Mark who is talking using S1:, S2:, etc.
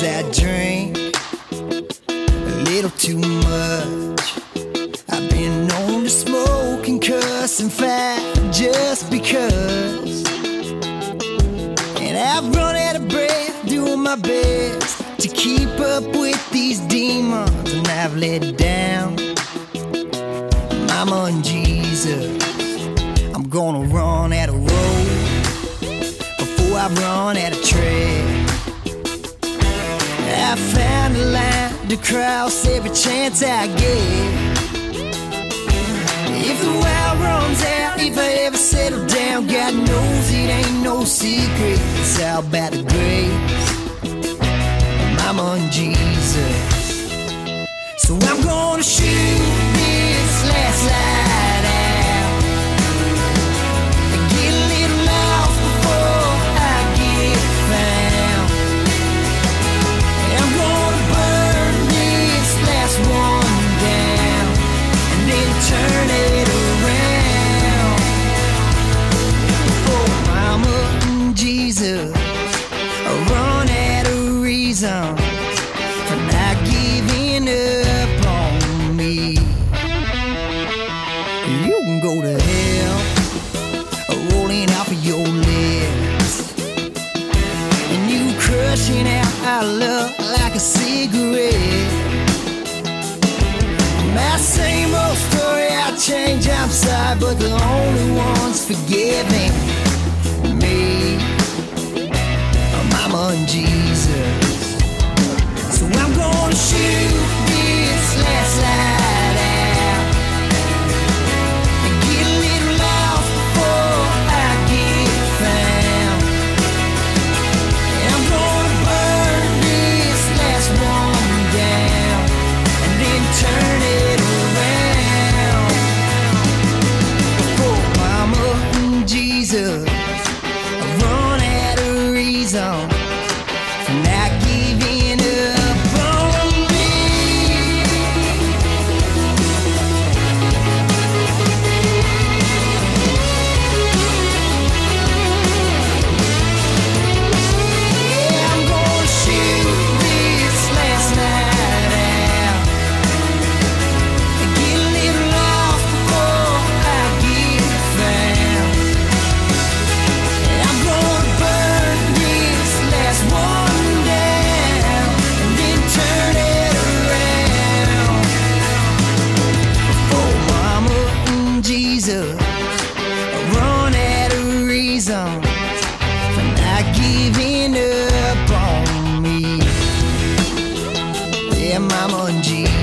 S1: drink a little too much. I've been known to smoke and cuss and fight just because. And I've run out of breath doing my best to keep up with these demons, and I've let down. Mama and Jesus, I'm gonna run out of road before I run out of tread. Line to cross every chance I get. If the well runs out, if I ever settle down, God knows it ain't no secret. It's all about the grace. Mama and Jesus. So I'm gonna shoot this last light our love like a cigarette. Change, sorry, but the only ones forgiving me Mama and Jesus. Reason for not Yeah, Mama